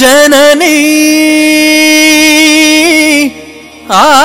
जननी आ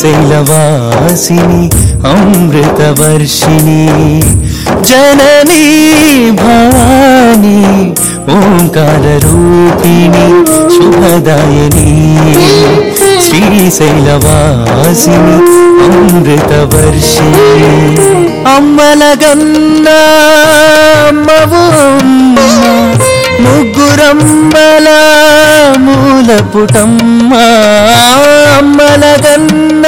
శైలవాసిని అమృతవర్షిణి జననీ భవానీ ఓంకార రూపిణి శుభదాయని శ్రీశైలవాసిని అమృతవర్షిణి. అమ్మలగన్న అమ్మవు అమ్మ ముగ్గురమ్మల మూలపుటమ్మ అమ్మలగన్న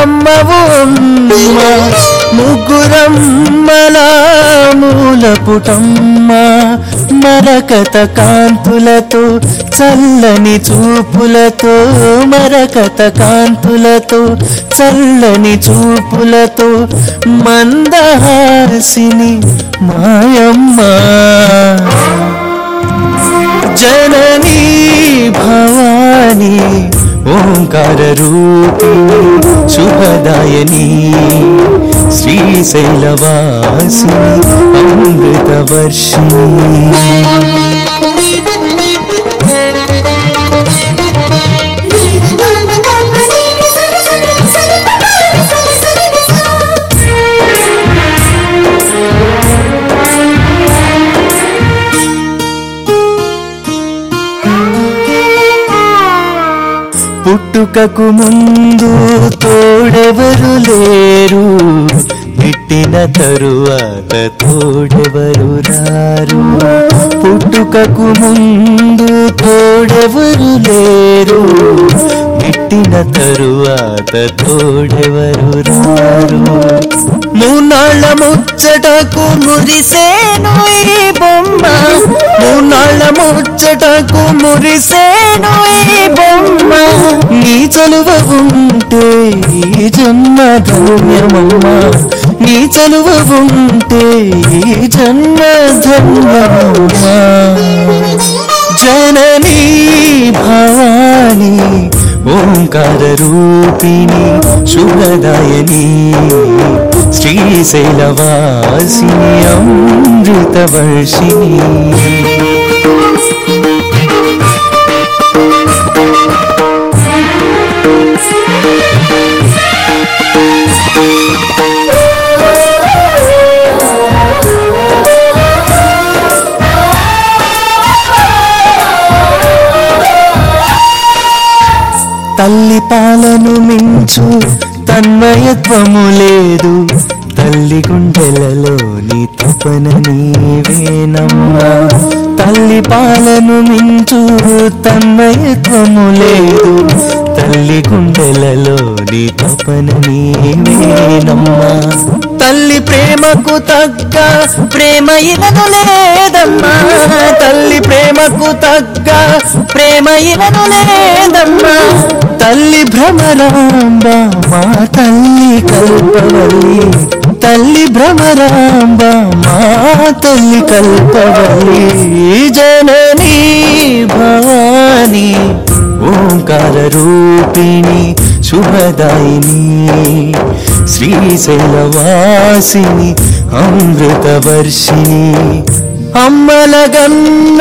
అమ్మవు అమ్మ. ముగ్గురమ్మల మూలపుటమ్మ మరకత కాంతులతో చల్లని చూపులతో మరకత కాంతులతో చల్లని చూపులతో మందహాసిని మాయమ్మ. జననీ భవానీ ఓంకార రూపిణి శుభదాయని. श्रीशैलवास अमृतवर्ष పుట్టుకకు ముందు తోడెవరు లేరు. పెట్టిన తరువాత తోడెవరు రారు. పుట్టుకకు ముందు తోడెవరు లేరు. పెట్టిన తరువాత తోడెవరు రారు. మూనాళ్ళ ముచ్చటకు మురిసేను ఈ బొమ్మ. మూనాళ్ళ ముచ్చటకు మురిసేను ఈ బొమ్మ. నీ చలువ ఉంటే ఈ జన్మ ధన్యమమ్మ. నీ చలువ ఉంటే ఈ జన్మ ధన్యమమ్మ. జననీ భవానీ ఓంకార రూపిణి శుభదాయని. శ్రీశైలవాసిని అమృతవర్షిణి. తల్లి పాలను మించు తన్మయత్వము లేదు. తల్లి గుండెలలోని తపన నీవేనమ్మా తల్లి పాలను మించు తన్మయత్వము లేదు తల్లి గుండెలలోని తపన నీవేనమ్మా. తల్లి ప్రేమకు తగ్గ ప్రేమ ఇలను లేదమ్మా. తల్లి ప్రేమకు తగ్గ ప్రేమ ఇలను లేదమ్మా. తల్లి భ్రమరాంబ మా తల్లి కల్పవల్లి. తల్లి భ్రమరాంబ మా తల్లి కల్పవల్లి జననీ భవాని ఓంకార రూపిణి శుభదాయిని శ్రీశైలవాసిని అమృతవర్షిణి. అమ్మలగన్న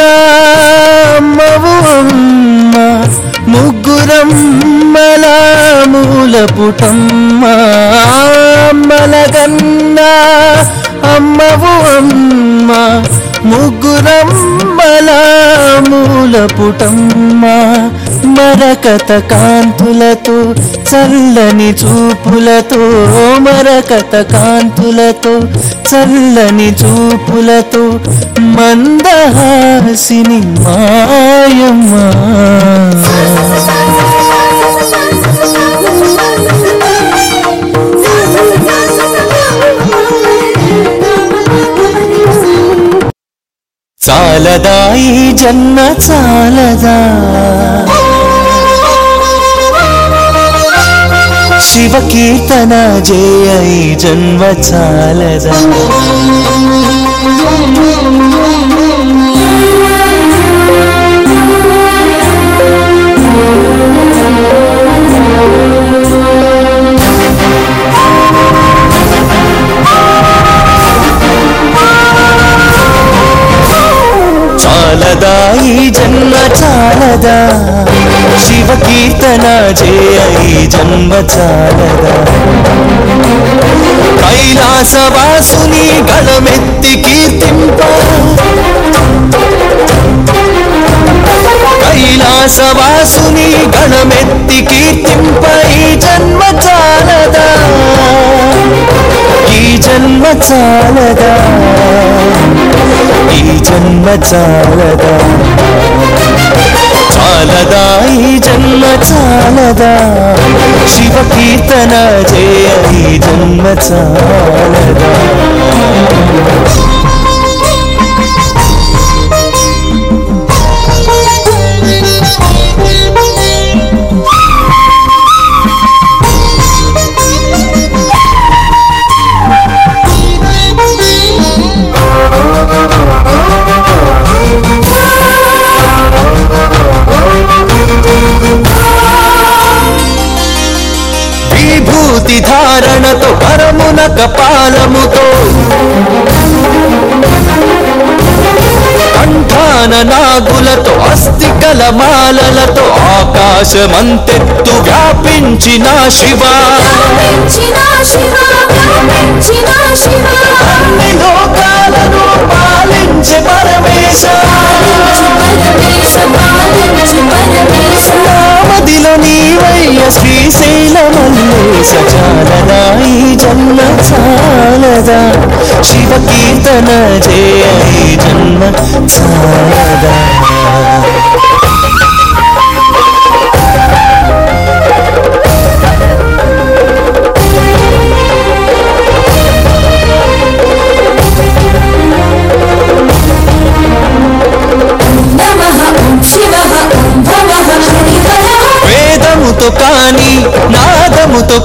అమ్మవు అమ్మ ముగ్గురమ్మల మూలపుటమ్మ అమ్మలగన్న అమ్మవు అమ్మ. ముగ్గురమ్మల మూలపుటమ్మ మరకత కాంతులతో చల్లని చూపులతో మరకత కాంతులతో చల్లని చూపులతో మందహాసిని మాయమ్మ. చాలదా ఈ జన్మ చాలదా. శివ కీర్తన జయ జన్మ చాలద? చాలదా ఈ జన్మ చాలదా? శివ కీర్తన జయ జన్మ చాలదా కైలాసవాసుని గళమెత్తి కీర్తింప. కైలాసవాసుని గణమెత్తి కీర్తింప ఈ జన్మ చాలదా ఈ జన్మ చాలదా ఈ జన్మ చాలదా చాలదా ఈ జన్మ చాలదా? శివ కీర్తన జయ ఈ జన్మ చాలదా? నాగులతో అస్థికల మాలలతో ఆకాశమంతెత్తు వ్యాపించిన శివ. అన్ని లోకాలను పాలించే పరమేశ పరమేశ పాలించి పరమేశ నామదిలో నీవయ్య శ్రీశైల మల్లేశ ఈ జన్మ చాలదా? శివ కీర్తన జయ ఈ జన్మ చాలదా?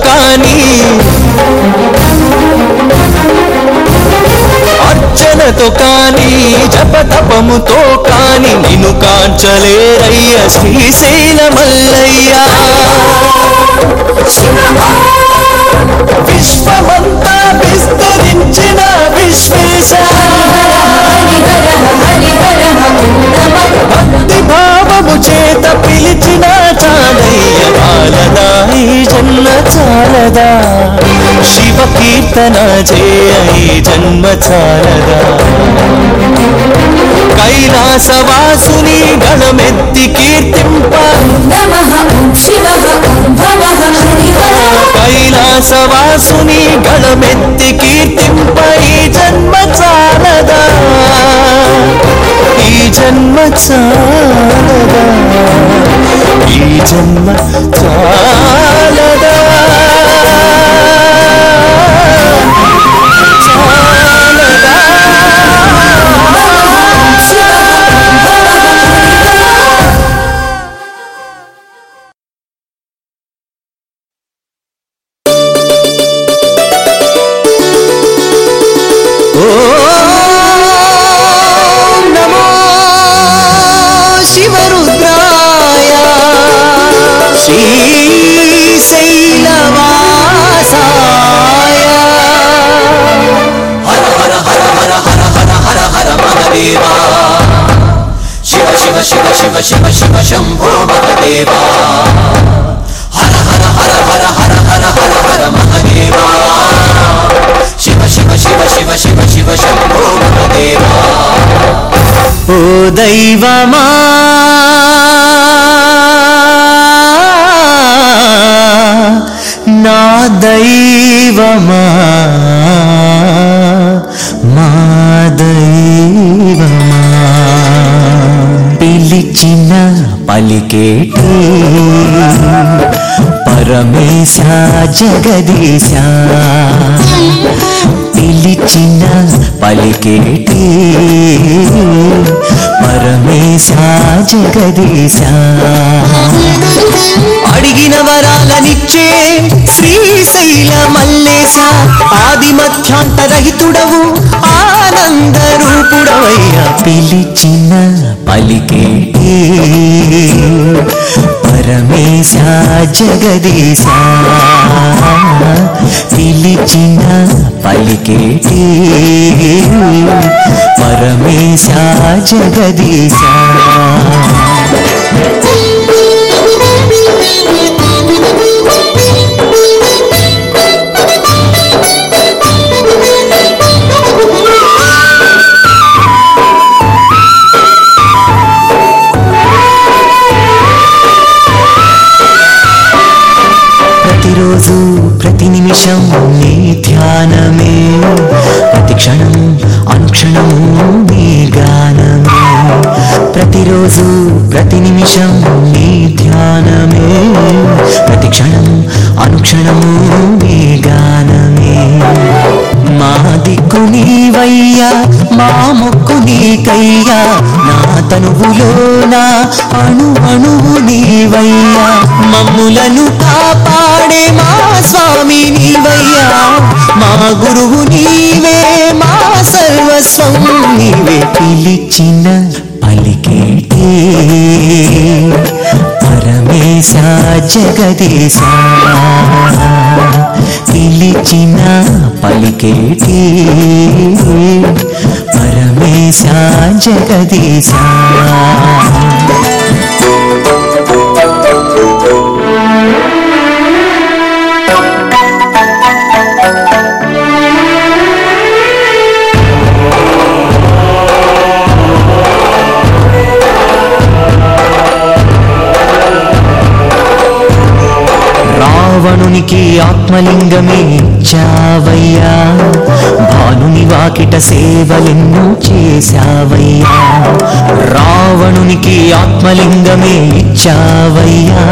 కానీ అర్చనతో కానీ జపతపముతో కానీ నిన్ను కాంచలేరయ్య శ్రీశైల మల్లయ్య. శివ జయ ఈ జన్మ చాలదా కైలాసవాసుని గణమెత్తి కీర్తింప. కైలాసవాసుని గణమెత్తి కీర్తింప ఈ జన్మ చాలదా ఈ జన్మ చాలదా ఈ జన్మ చాలదా ఓ దైవమా? నా దైవమా? మా దైవమా? పిలిచిన పలికేటి పరమేశ జగదీశ. పిలిచిన పలికేటి? పరమేశ జగదీశ అడిగిన వరాలనిచ్చే శ్రీశైల మల్లేశ ఆది మధ్యాంతరహితుడవు ఆనంద రూపుడవయ్యా పిలిచిన పలికేటి? పరమేశ జగదీశ పిలిచిన పలికేటి? పరమేశ జగదీశ ప్రతి నిమిషం నీ ధ్యానమే. ప్రతి క్షణం అనుక్షణము నీ గానమే. మా దిక్కు నీవయ్యా మా మొక్కు నీకయ్యా నా తనువులో నా అణు అణువు నీవయ్యా. మమ్ములను కాపాడే మా స్వామి నీవయ్యా. మా గురువు నీవే మా సర్వస్వం నీవే. పిలిచిన జగదీశ. పిలిచిన పలికేటి. పరమేశ జగదీశ. భానునికి ఆత్మలింగమే చావయ్యా. భానుని వాకిట సేవలెన్నో చేశావయ్యా. రావణునికి ఆత్మలింగమే ఇచ్చావయ్యా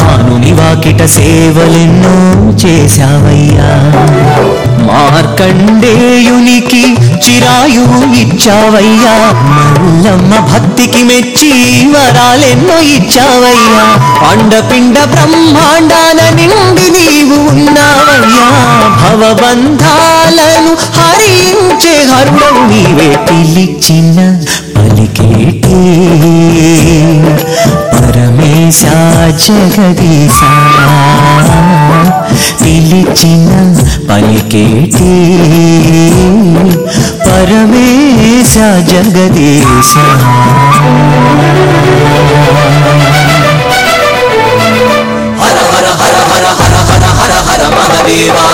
భానుని వాకిట సేవలెన్నో చేశావయ్యా. మార్కండేయునికి చిరాయువు ఇచ్చావయ్యా. మల్లమ్మ భక్తికి మెచ్చి వరాలెన్నో ఇచ్చావయ్యా. అండపిండ బ్రహ్మాండాన బంధాలను హరించే హరుడవు నీవే పిలిచిన పలికేటి. పరమేశ జగదీశ పిలిచిన పలికేటి. పరమేశ జగదీశ. హర హర హర హర హర హర హర హర మహదేవా.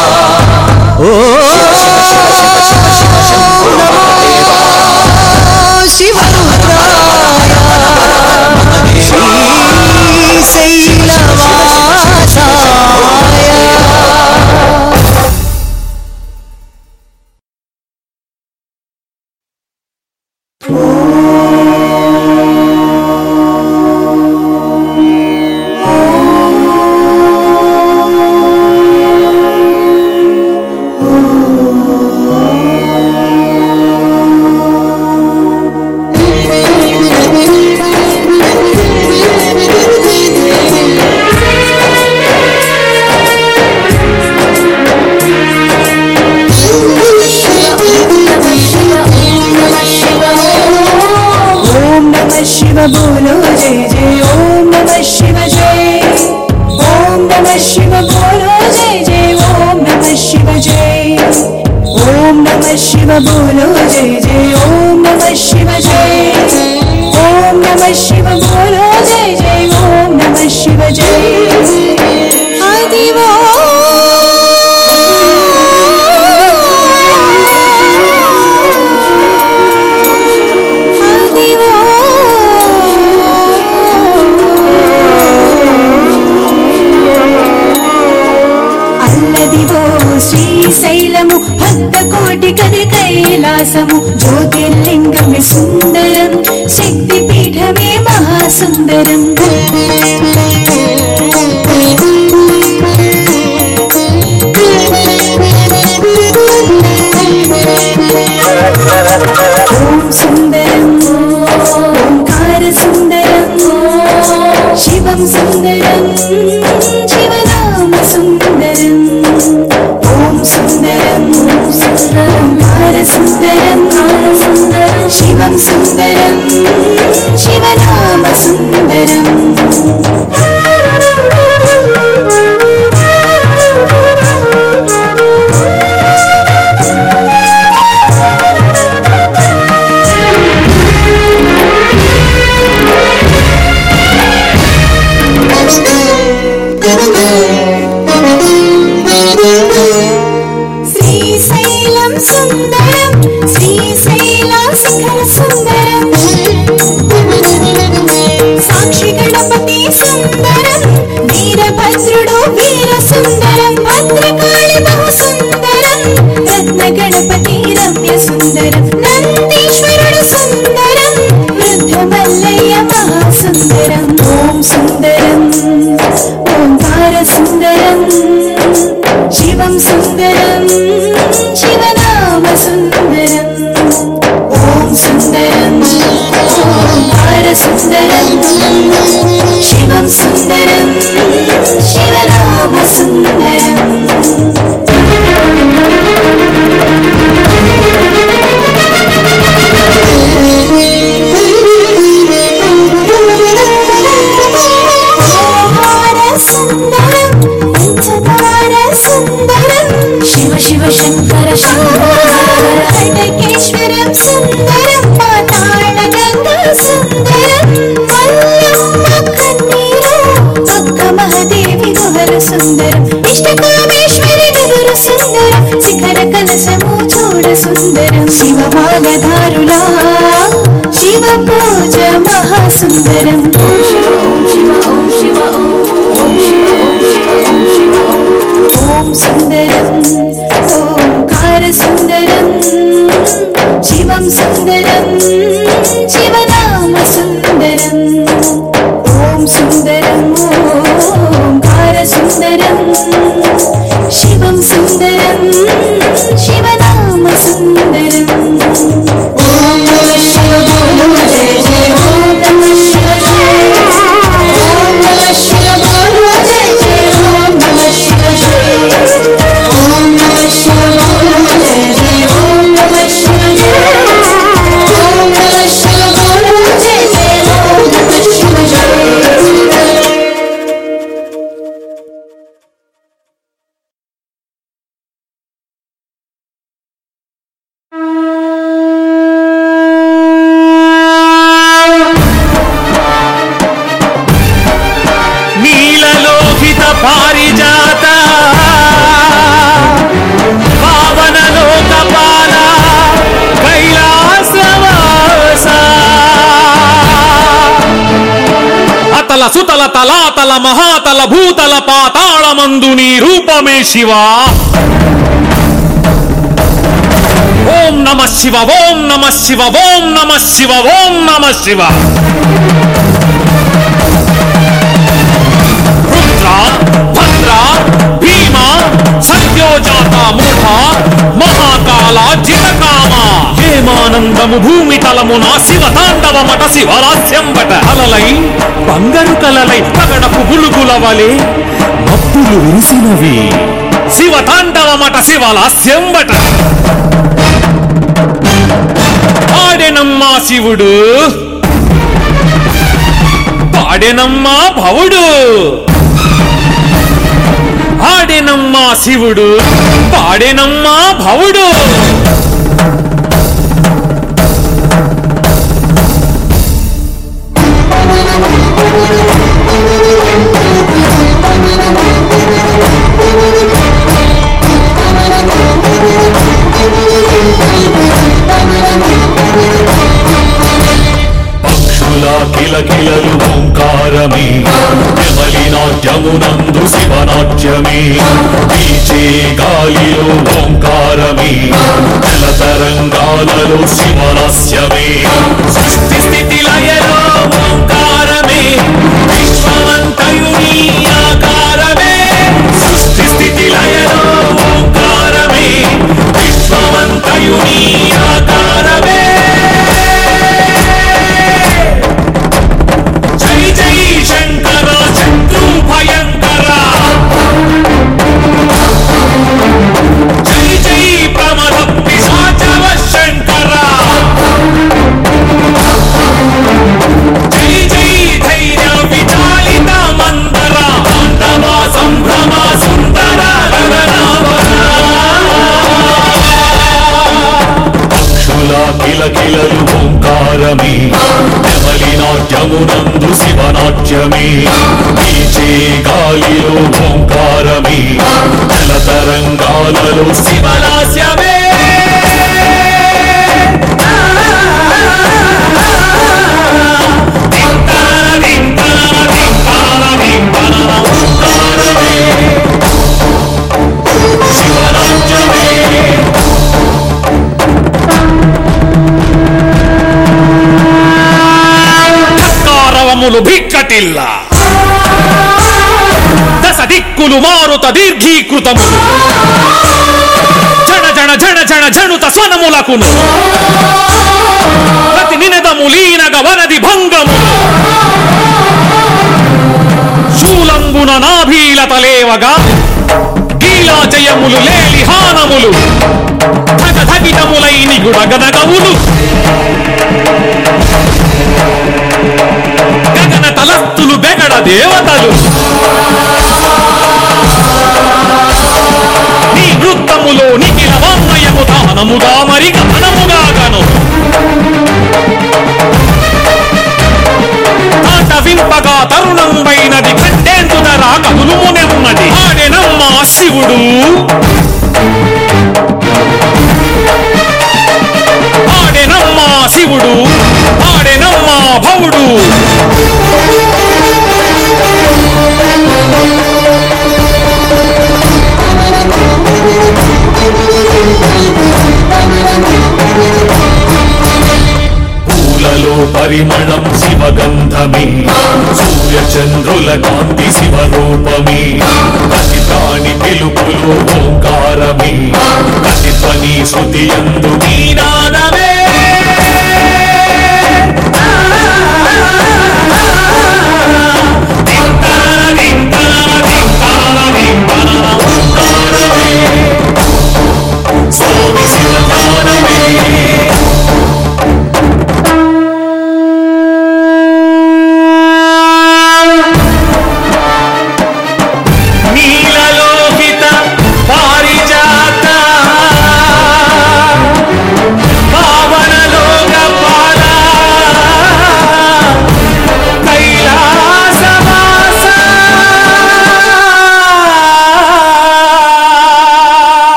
സുന്ദരം ഓംകാര സുന്ദരം ശിവം സുന്ദരം ఓం సుందరం శివ. ఓం నమ శివ ఓం నమ శివ ఓం నమ శివ ఓం నమ శివ. రుద్ర భద్ర భీమ సత్యోజాత మూఢ మహాకాల జితకామ. హేమానందము భూమి తలమున శివ తాండవమట శివరాస్యం బట అలలై బంగారు కలలై పగడపు గులుగుల వలె మబ్బులు విరిసినవి. శివ తాండవమట శివలాస్యం బట ఆడెనమ్మా శివుడు. పాడెనమ్మా భవుడు. ఆడెనమ్మా శివుడు. పాడెనమ్మా భవుడు. శివనాట్యమే వీచే గాలిలో ఓంకారమే. జల తరంగాలలో శివరస్యమే సృష్టి స్థితిలో దీర్ఘీకృతములు జడ జడ జడ జణ జనుత స్వనములకును ప్రతి నినదము లీనగ వనది భంగము. శూలంబున నాభీలత లేవగా గీలా జయములు లేలి హానములు. ధగ ధగితములై నిగుడగనగవులు. గగన తలస్తులు బెగడ దేవతలు. నామములో నిఖిల వాంగ్మయము దానముగా మరి గమనముగా గను. ఆట వింపగా తరుణంబైనది కంటేందునరా కదులుమునెన్నది ఆడెనమ్మా శివుడు. ఆడెనమ్మా శివుడు.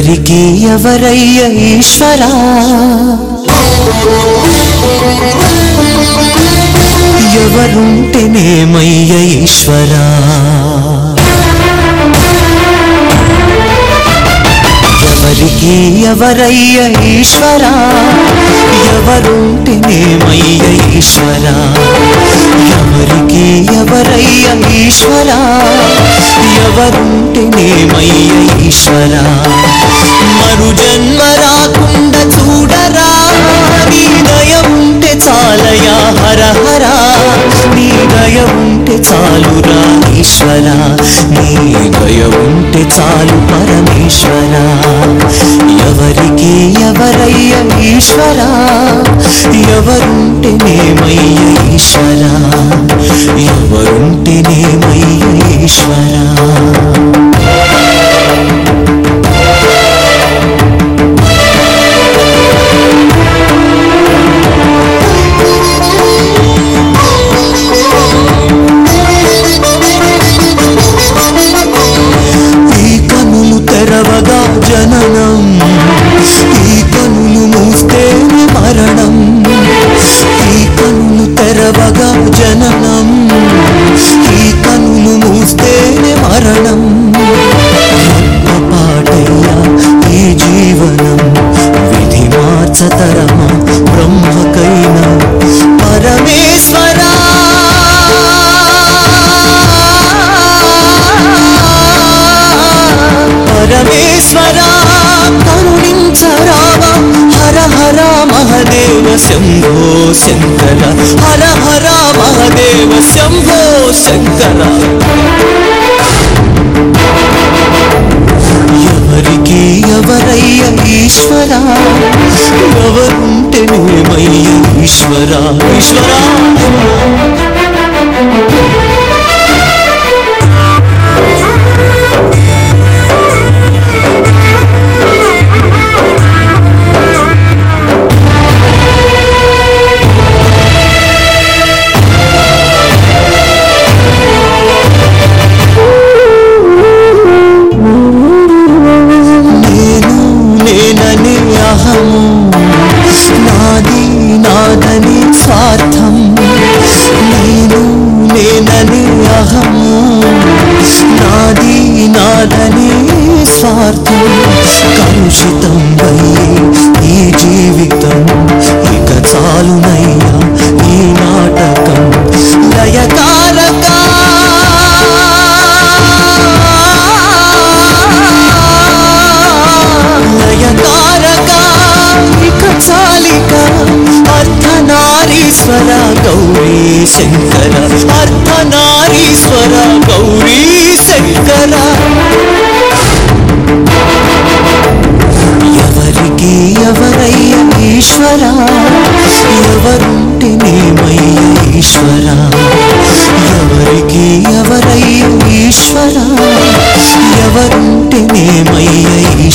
ఎవరికి ఎవరయ్య ఈశ్వరా? ఎవరుంటేనేమయ్య ఈశ్వరా? ఎవరికి ఎవరయ్య ఈశ్వరా? ఎవరుంటేనేమయ్య ఈశ్వరా? ఎవరికి ఎవరయ్య ఈశ్వరా ఎవరుంటేనేమయ్య ఈశ్వరా? మరు జన్మ రాకుండా చూడరా? నీ దయము చాలయా హర హర? నీ దయ ఉంటే చాలురా ఈశ్వరా. నీ దయ ఉంటే చాలు పరమేశ్వర. ఎవరికి ఎవరయ్య ఈశ్వర? ఎవరుంటే నేమయ్య ఈశ్వర? ఎవరుంటే నేమయ్య ఈశ్వర? ఈశ్వరా ఈశ్వరా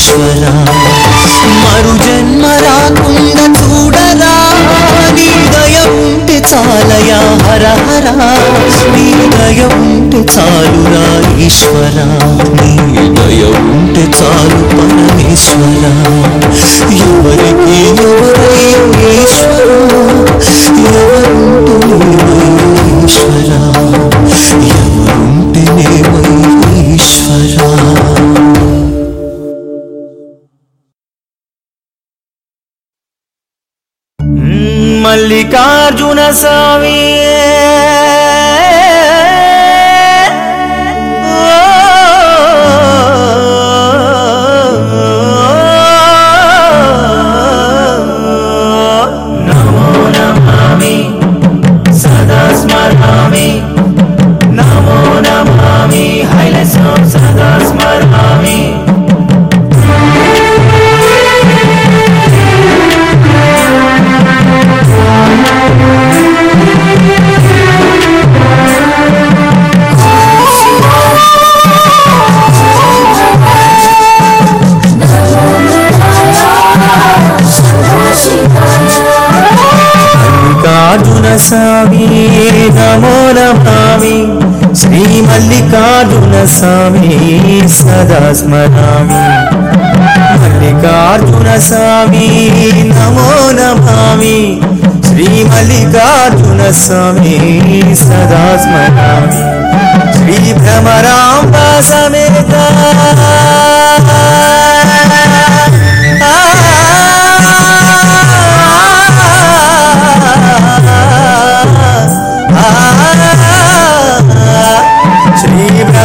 ఈశ్వర మరు జన్మ రాకుండా చూడరా నీ దయ ఉంటే చాలయా హర హర. నీ దయ ఉంటే చాలురా ఈశ్వర. నీ దయ ఉంటే చాలు పరమేశ్వర. ఎవరికి ఎవరయ్యో ఈశ్వరా ఎవరుంటేనేమయ్యో ఈశ్వరా. ఎవరుంటేనేమయ్యో ఈశ్వరా మల్లికార్జున स्वामि सदा स्मरामि। मल्लिकार्जुनस्वामी नमो नमामि। श्रीमल्लिकार्जुनस्वामि सदा स्मरामि। श्रीभ्रमराम्बा समेता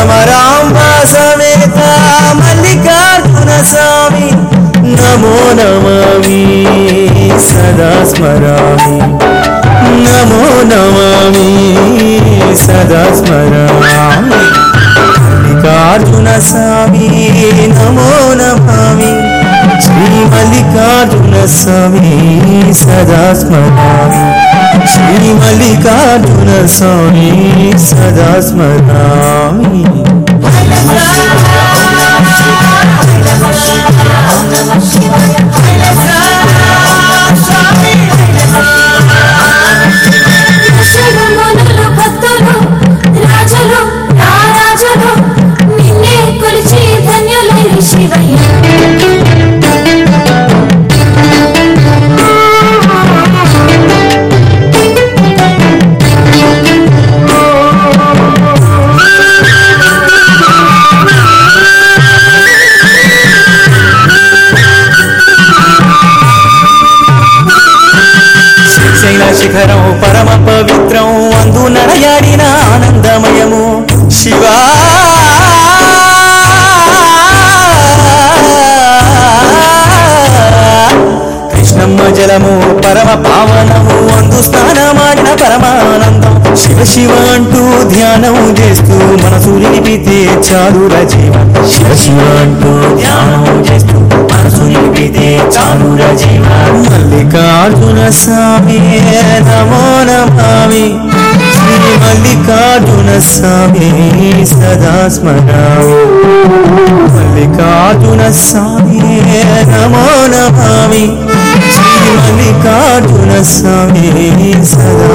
స్వామి సమేత మల్లికార్జున స్వామి. నమో నమామి సదా స్మరామి. నమో నమామి సదా స్మరామి. మల్లికార్జున స్వామి నమో నమామి. శ్రీ మల్లికార్జున స్వామి సదా స్మరామి. శ్రీ మల్లికార్జున స్వామి సదా స్మరామి శివాయ శివ అంటూ ధ్యానం చేస్తూ మనసు నిలిపితే చాలు రజీవ. శివ శివ అంటూ ధ్యానం చేస్తూ మనసు నిలిపితే చాలు రజీవ. మల్లికార్జున స్వామి నమో నమామి. శ్రీ మల్లికార్జున స్వామి సదా స్మరామి మల్లికార్జున స్వామి నమో నమామి. మల్లికార్జున స్వామి సదా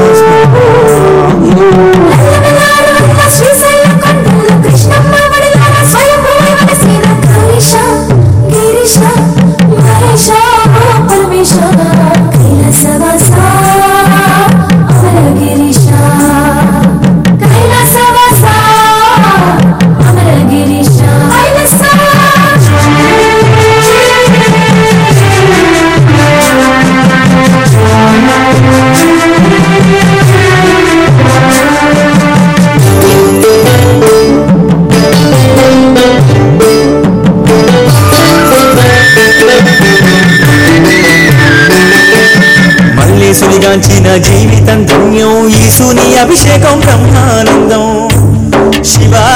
జీవితం ధన్యం ఈసుని అభిషేకం బ్రహ్మానందం. శివా.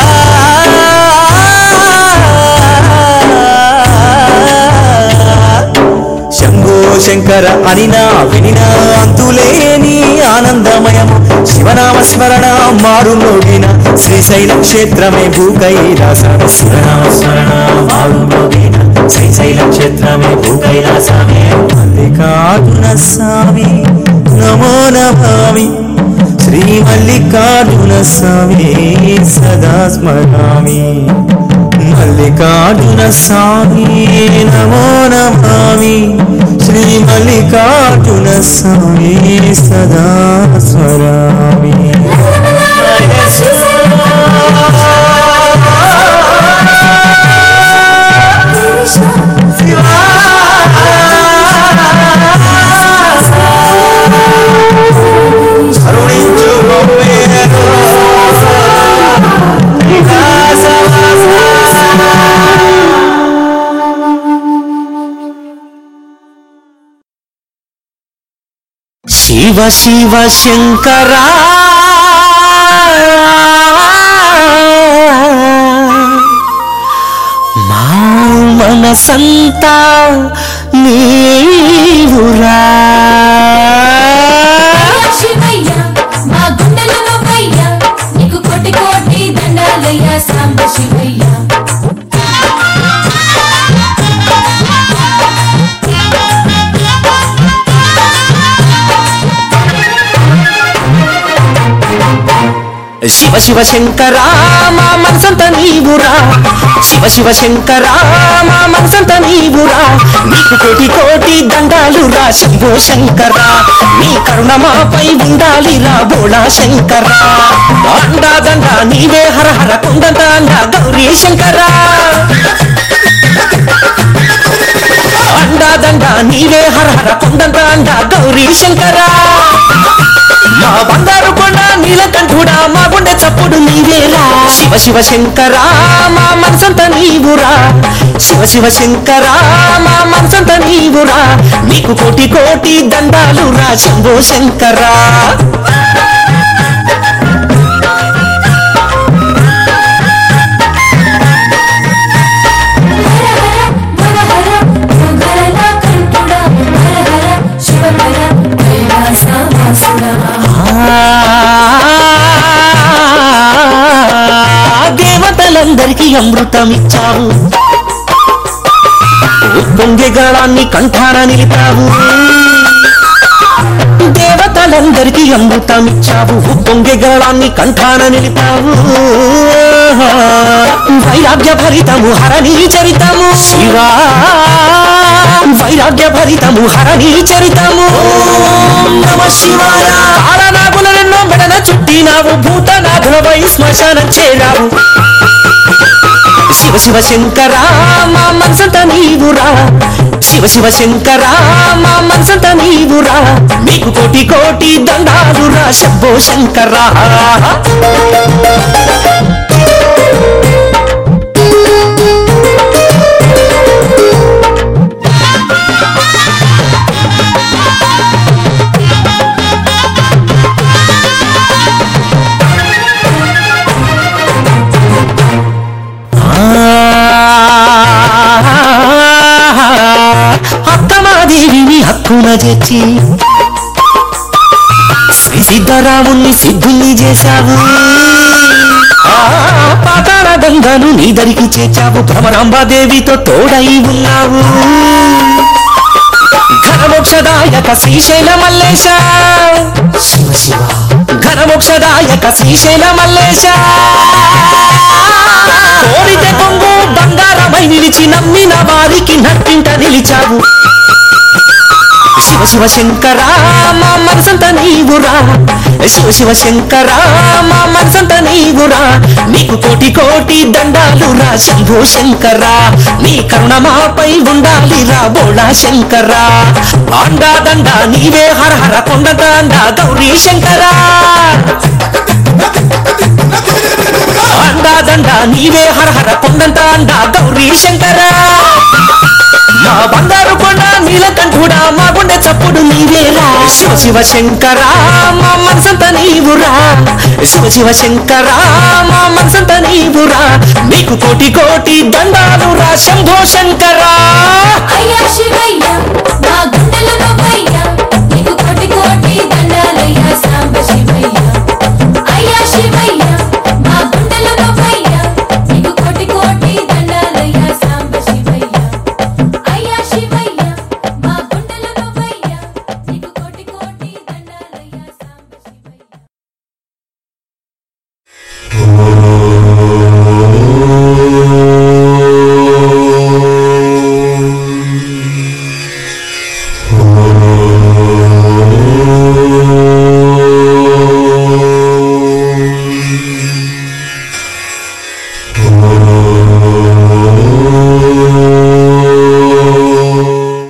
శంభో శంకర అనినా వినినా అంతులేని ఆనందమయం. శివనామ స్మరణ మారు నోడిన శ్రీశైల క్షేత్రమే భూకైలాస. శివనామ స్మరణ మారు నోడిన శ్రీశైల క్షేత్రమే భూకైలాసమే మల్లికార్జున స్వామి. నమో నమామి శ్రీ మల్లికార్జున స్వామి సదా స్మరామి మల్లికార్జున స్వామి నమో నమామి శ్రీ మల్లికార్జున స్వామి సదా స్వరామి శివ శివ శంకరా. మా మనసంతా నీవురా శివయ్య శివ శివ శంకరా మా మనసంత నీవురా శివ శివ శంకరా మా మనసంత నీవురా నీకు కోటి కోటి దండాలు రా శంభో శంకరా. నీ కరుణ మాపై ఉండాలి రా బోళా శంకరా. దండా దండా నీవే హర హర కుందంత అండ గౌరీ శంకరా. అండాదండ నీవే హరహర కొండంత అండ గౌరీ శంకరా. మా బంగారు కొండ నీలకంఠుడా మా గుండె చప్పుడు నీవేరా శివ శివ శంకరా మా మనసంత నీవురా శివ శివ శంకరా మా మనసంత నీవురా నీకు కోటి కోటి దండాలు రా శంభో శంకరా. అమృతమిచ్చావు. అమృతం పొంగెగాళాన్ని కంఠాన నిలిపావు. దేవతలందరికీ అమృతమిచ్చావు. పొంగెగాళాన్ని కంఠాన నిలిపావు. వైరాగ్య భరితము హరణీ చరితము. శివా వైరాగ్య భరితము హరణీ చరితము. నమ శివాయ. కాలనాగులెన్నో మెడన చుట్టినావు భూతనాథులపై శ్మశానం చేరావు. శివ శివ శంకరా మా మనసంత నీవురా. శివ శివ శంకరా మా మనసంత నీవురా. నీకు కోటి కోటి దండాలురా శంభో శంకరా. హక్కున చేర్చి శ్రీ సిద్ధరాముణ్ణి సిద్ధుల్ని చేశావు. పాతాళ గంగను నీ దరికి చేర్చావు. భ్రమరాంబాదేవితో తోడై ఉన్నావు. ఘనమోక్షదాయక శ్రీశైల మల్లేశ. శివ శివ. ఘనమోక్షదాయక శ్రీశైల మల్లేశ. కోరితే కొంగు బంగారమై నిలిచి నమ్మిన వారికి నట్టింట నిలిచావు. శివ శివ శంకర మా మనసంత నీవురా. శివ శివ శంకర మా మనసంత నీవురా. నీకు కోటి కోటి దండాలు రా శంభో శంకర. నీ కరుణ మాపై ఉండాలి రా బోళా శంకర. అండా దండ నీవే హర హర కొండ దండ గౌరీ శంకర. అండా దండ నీవే హర హర కొండంత అండ గౌరీ శంకరా. శంకర బంగారు కొండ నీలకంఠుడా మా గుండె చప్పుడు నీవేరా. శివ శివ శంకర మా మనసంత నీవురా. శివ శివ శంకర మా మనసంత నీవురా. నీకు కోటి కోటి దండాలు రా శంభో శంకర. అయ్యా శివయ్య మా గుండెల నవ్వయ్య.